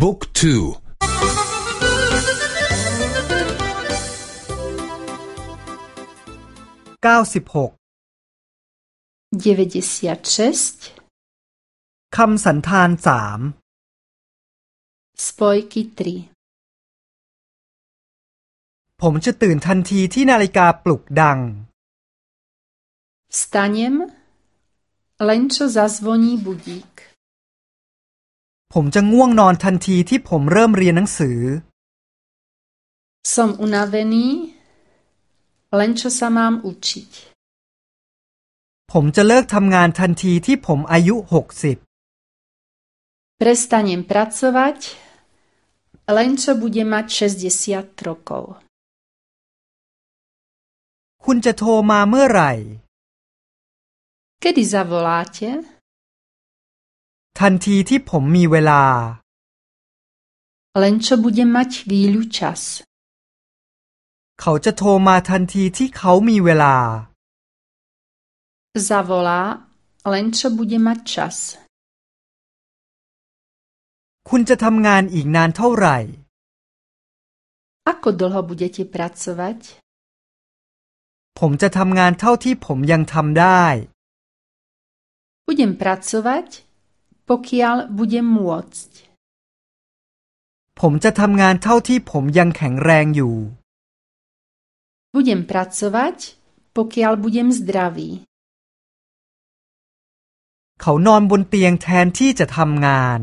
บุ๊กทูเก้าสิบหกคำสันธานสาม Spojky ผมจะตื่นทันทีที่นาฬิกาปลุกดัง Stanem, len čo zazvoní budík. ผมจะง่วงนอนทันทีที่ผมเริ่มเรียนหนังสือ Som unavený, len čo sa mám učiť. ผมจะเลิกทำงานทันทีที่ผมอายุหกสิบ Prestanem pracovať, len čo budem mať 60 rokov. คุณจะโทรมาเมื่อไหร่ Kedy zavoláte? ทันทีที่ผมมีเวลา Len čo budem mať chvíľu čas. เขาจะโทรมาทันทีที่เขามีเวลา Zavolá, len čo bude mať čas. คุณจะทำงานอีกนานเท่าไหร่ Ako dlho budete pracovať? ผมจะทำงานเท่าที่ผมยังทำได้ Budem pracovať, pokiaľ budem môcť. ผมจะทำงานเท่าที่ผมยังแข็งแรงอยู่ Budem pracovať, pokiaľ budem zdravý. เขานอนบนเตียงแทนที่จะทำงาน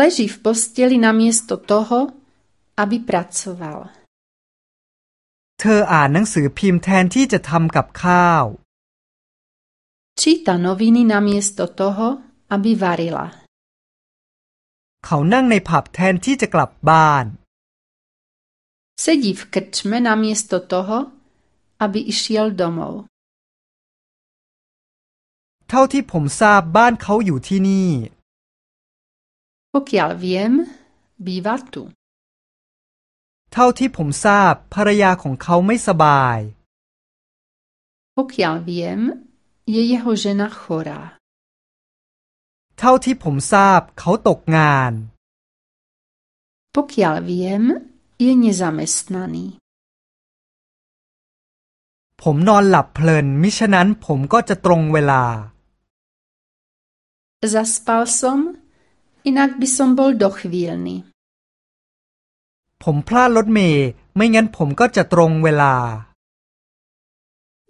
Leží v posteli namiesto toho, aby pracoval. เธออ่านหนังสือพิมพ์แทนที่จะทำกับข้าว Číta noviny namiesto toho, aby varila. เขานั่งในผับแทนที่จะกลับบ้าน Sedí v krčme namiesto toho, aby išiel domov. เท่าที่ผมทราบบ้านเขาอยู่ที่นี่ Pokiaľ viem, býva tu. เท่าที่ผมทราบภรรยาของเขาไม่สบาย Pokiaľ viem, je jeho žena chorá. เท่าที่ผมทราบเขาตกงาน Pokiaľ viem, je nezamestnaný. ผมนอนหลับเพลินมิฉะนั้นผมก็จะตรงเวลา Zaspal som, inak by som bol dochvíľny. ผมพลาดรถเมย์ไม่งั้นผมก็จะตรงเวลา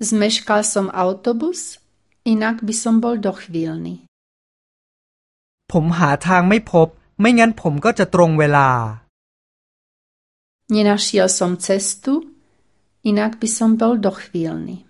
Zmeškal som autobus, inak by som bol dochvíľny. ผมหาทางไม่พบ ไม่งั้นผมก็จะตรงเวลา Nenašiel som cestu, inak by som bol dochvíľny.